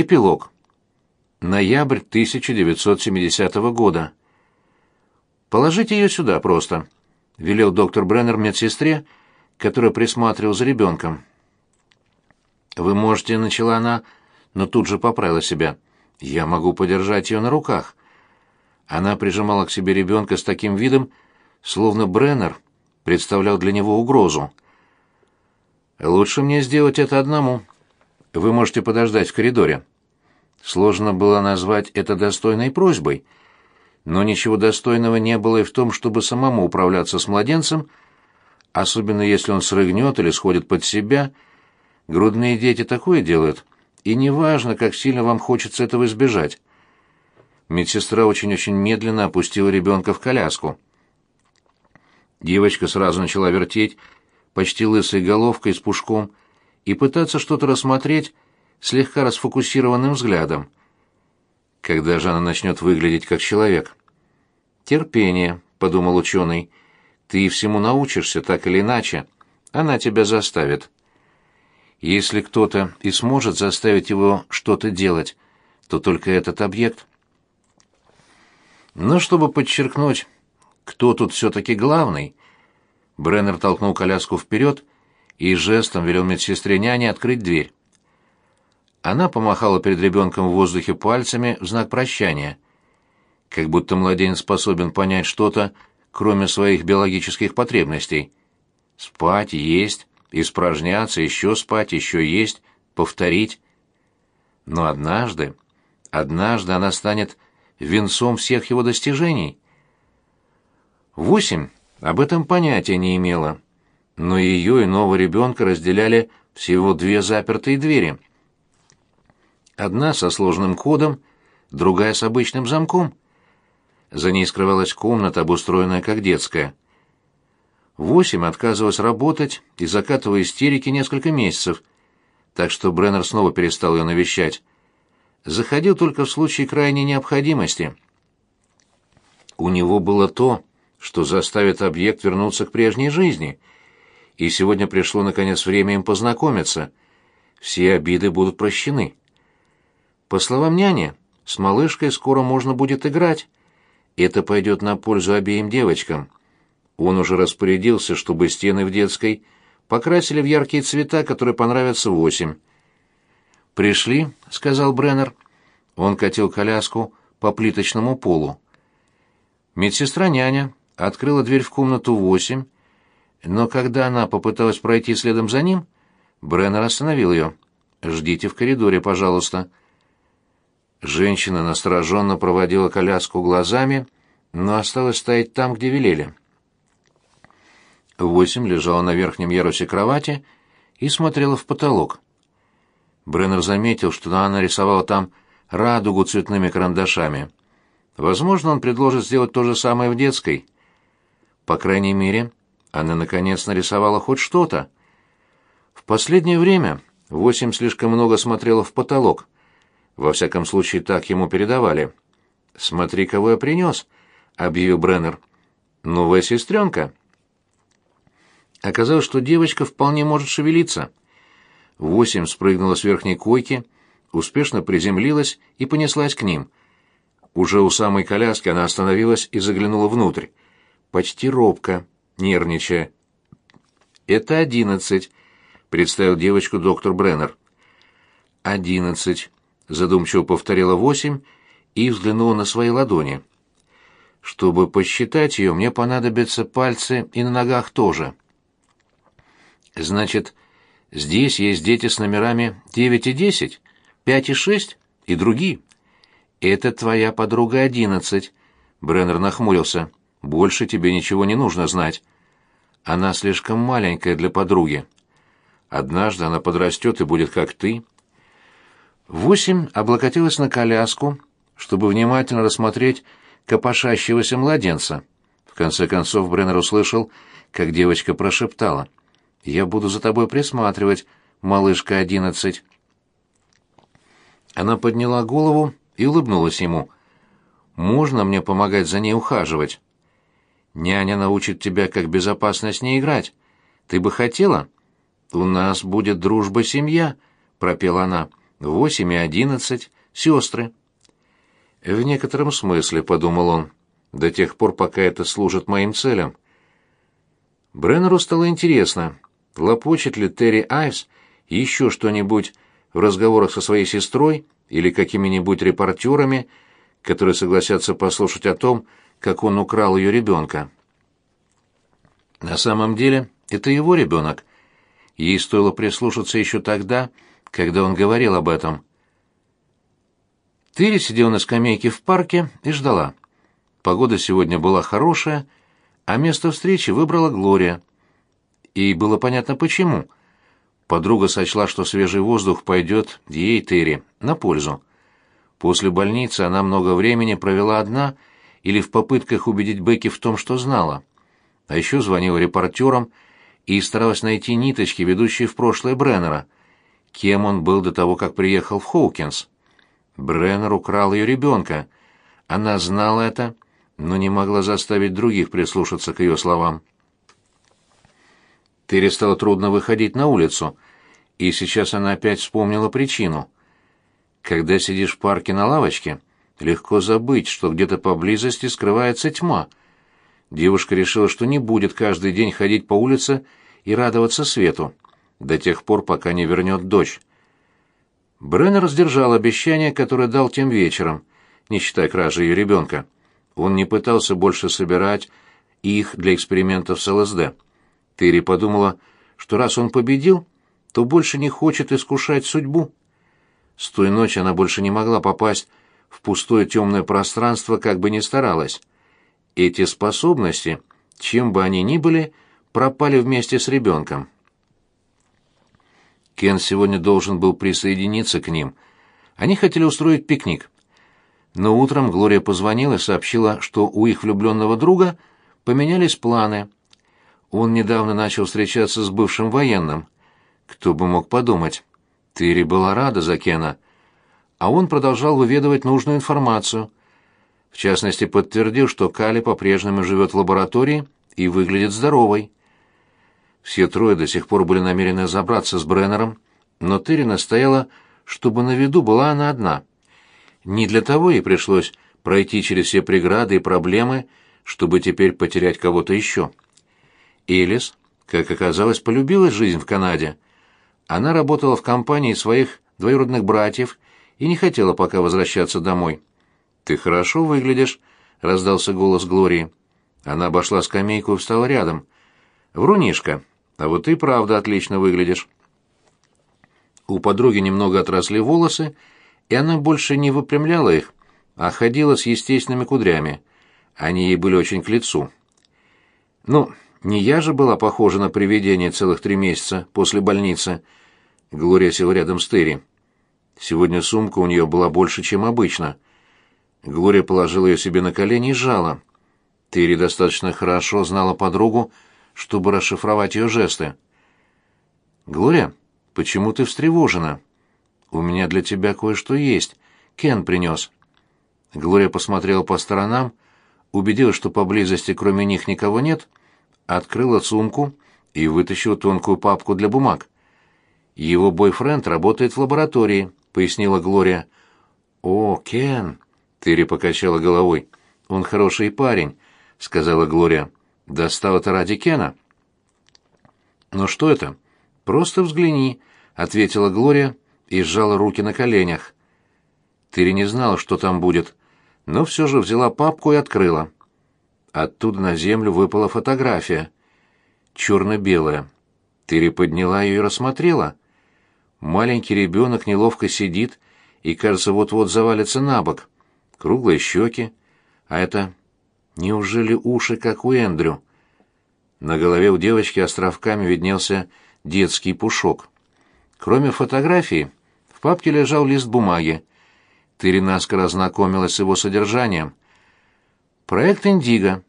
Эпилог. Ноябрь 1970 года. «Положите ее сюда просто», — велел доктор Бреннер медсестре, которая присматривал за ребенком. «Вы можете», — начала она, но тут же поправила себя. «Я могу подержать ее на руках». Она прижимала к себе ребенка с таким видом, словно Бреннер представлял для него угрозу. «Лучше мне сделать это одному. Вы можете подождать в коридоре». Сложно было назвать это достойной просьбой, но ничего достойного не было и в том, чтобы самому управляться с младенцем, особенно если он срыгнет или сходит под себя. Грудные дети такое делают, и неважно, как сильно вам хочется этого избежать. Медсестра очень-очень медленно опустила ребенка в коляску. Девочка сразу начала вертеть, почти лысой головкой с пушком, и пытаться что-то рассмотреть слегка расфокусированным взглядом. Когда же она начнет выглядеть как человек? «Терпение», — подумал ученый. «Ты всему научишься, так или иначе. Она тебя заставит». Если кто-то и сможет заставить его что-то делать, то только этот объект. Но чтобы подчеркнуть, кто тут все-таки главный, Бреннер толкнул коляску вперед и жестом велел медсестре няне открыть дверь. Она помахала перед ребенком в воздухе пальцами в знак прощания, как будто младенец способен понять что-то, кроме своих биологических потребностей. Спать, есть, испражняться, еще спать, еще есть, повторить. Но однажды, однажды она станет венцом всех его достижений. Восемь об этом понятия не имела, но ее и нового ребенка разделяли всего две запертые двери — Одна со сложным кодом, другая с обычным замком. За ней скрывалась комната, обустроенная как детская. Восемь отказывалась работать и закатывая истерики несколько месяцев, так что Бреннер снова перестал ее навещать. Заходил только в случае крайней необходимости. У него было то, что заставит объект вернуться к прежней жизни, и сегодня пришло, наконец, время им познакомиться. Все обиды будут прощены. По словам няни, с малышкой скоро можно будет играть. Это пойдет на пользу обеим девочкам. Он уже распорядился, чтобы стены в детской покрасили в яркие цвета, которые понравятся восемь. «Пришли», — сказал Бреннер. Он катил коляску по плиточному полу. Медсестра-няня открыла дверь в комнату восемь, но когда она попыталась пройти следом за ним, Бреннер остановил ее. «Ждите в коридоре, пожалуйста», Женщина настороженно проводила коляску глазами, но осталась стоять там, где велели. Восемь лежала на верхнем ярусе кровати и смотрела в потолок. Бреннер заметил, что она нарисовала там радугу цветными карандашами. Возможно, он предложит сделать то же самое в детской. По крайней мере, она наконец нарисовала хоть что-то. В последнее время Восемь слишком много смотрела в потолок — во всяком случае, так ему передавали. «Смотри, кого я принес», — объявил Бреннер. «Новая сестренка». Оказалось, что девочка вполне может шевелиться. Восемь спрыгнула с верхней койки, успешно приземлилась и понеслась к ним. Уже у самой коляски она остановилась и заглянула внутрь. Почти робко, нервничая. «Это одиннадцать», — представил девочку доктор Бреннер. «Одиннадцать», задумчиво повторила восемь и взглянула на свои ладони. Чтобы посчитать ее, мне понадобятся пальцы и на ногах тоже. Значит, здесь есть дети с номерами девять и десять, пять и шесть и другие. Это твоя подруга одиннадцать. Бреннер нахмурился. Больше тебе ничего не нужно знать. Она слишком маленькая для подруги. Однажды она подрастет и будет как ты, Восемь облокотилась на коляску, чтобы внимательно рассмотреть копошащегося младенца. В конце концов Бреннер услышал, как девочка прошептала. «Я буду за тобой присматривать, малышка одиннадцать». Она подняла голову и улыбнулась ему. «Можно мне помогать за ней ухаживать?» «Няня научит тебя, как безопасно с ней играть. Ты бы хотела?» «У нас будет дружба-семья», — пропела она. Восемь и одиннадцать, сестры. В некотором смысле, подумал он, до тех пор, пока это служит моим целям. Бреннеру стало интересно, лопочет ли Терри Айвс еще что-нибудь в разговорах со своей сестрой или какими-нибудь репортерами, которые согласятся послушать о том, как он украл ее ребенка. На самом деле, это его ребенок. Ей стоило прислушаться еще тогда, когда он говорил об этом. Тыри сидела на скамейке в парке и ждала. Погода сегодня была хорошая, а место встречи выбрала Глория. И было понятно почему. Подруга сочла, что свежий воздух пойдет ей, Терри, на пользу. После больницы она много времени провела одна или в попытках убедить Бекки в том, что знала. А еще звонила репортерам и старалась найти ниточки, ведущие в прошлое Бреннера. Кем он был до того, как приехал в Хоукинс? Бреннер украл ее ребенка. Она знала это, но не могла заставить других прислушаться к ее словам. Терри стало трудно выходить на улицу, и сейчас она опять вспомнила причину. Когда сидишь в парке на лавочке, легко забыть, что где-то поблизости скрывается тьма. Девушка решила, что не будет каждый день ходить по улице и радоваться свету, до тех пор, пока не вернет дочь. Бреннер сдержал обещание, которое дал тем вечером, не считая кражи ее ребенка. Он не пытался больше собирать их для экспериментов с ЛСД. Терри подумала, что раз он победил, то больше не хочет искушать судьбу. С той ночи она больше не могла попасть в пустое темное пространство, как бы ни старалась. Эти способности, чем бы они ни были, пропали вместе с ребенком. Кен сегодня должен был присоединиться к ним. Они хотели устроить пикник. Но утром Глория позвонила и сообщила, что у их влюбленного друга поменялись планы. Он недавно начал встречаться с бывшим военным. Кто бы мог подумать. Тыри была рада за Кена. А он продолжал выведывать нужную информацию. В частности, подтвердил, что Кали по-прежнему живет в лаборатории и выглядит здоровой. Все трое до сих пор были намерены забраться с Бреннером, но Терри настояла, чтобы на виду была она одна. Не для того ей пришлось пройти через все преграды и проблемы, чтобы теперь потерять кого-то еще. Элис, как оказалось, полюбила жизнь в Канаде. Она работала в компании своих двоюродных братьев и не хотела пока возвращаться домой. «Ты хорошо выглядишь», — раздался голос Глории. Она обошла скамейку и встала рядом. «Врунишка, а вот ты правда отлично выглядишь. У подруги немного отросли волосы, и она больше не выпрямляла их, а ходила с естественными кудрями. Они ей были очень к лицу. Ну, не я же была похожа на привидение целых три месяца после больницы. Глория села рядом с Терри. Сегодня сумка у нее была больше, чем обычно. Глория положила ее себе на колени и сжала. Терри достаточно хорошо знала подругу, чтобы расшифровать ее жесты. «Глория, почему ты встревожена? У меня для тебя кое-что есть. Кен принес». Глория посмотрела по сторонам, убедилась, что поблизости кроме них никого нет, открыла сумку и вытащила тонкую папку для бумаг. «Его бойфренд работает в лаборатории», — пояснила Глория. «О, Кен!» — Терри покачала головой. «Он хороший парень», — сказала Глория. Достал это ради Кена. «Ну что это?» «Просто взгляни», — ответила Глория и сжала руки на коленях. Тыри не знала, что там будет, но все же взяла папку и открыла. Оттуда на землю выпала фотография. Черно-белая. Тыри подняла ее и рассмотрела. Маленький ребенок неловко сидит и, кажется, вот-вот завалится на бок. Круглые щеки. А это Неужели уши, как у Эндрю? На голове у девочки островками виднелся детский пушок. Кроме фотографии, в папке лежал лист бумаги. Тыри наскоро ознакомилась с его содержанием. Проект «Индиго».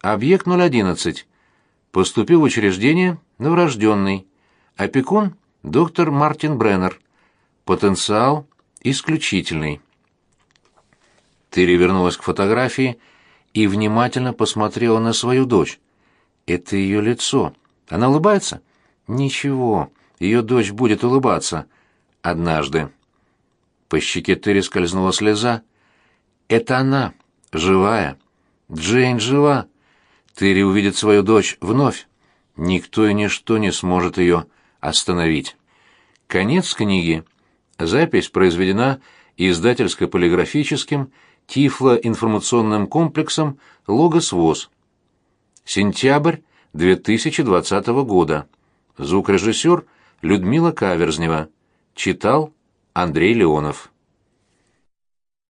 Объект 011. Поступил в учреждение новорожденный. Опекун – доктор Мартин Бреннер. Потенциал исключительный. Тыри вернулась к фотографии – и внимательно посмотрела на свою дочь. Это ее лицо. Она улыбается? Ничего, ее дочь будет улыбаться. Однажды. По щеке Терри скользнула слеза. «Это она, живая. Джейн жива. Терри увидит свою дочь вновь. Никто и ничто не сможет ее остановить». Конец книги. Запись произведена издательско-полиграфическим Тифло-информационным комплексом «Логос ВОЗ». Сентябрь 2020 года. Звукорежиссер Людмила Каверзнева. Читал Андрей Леонов.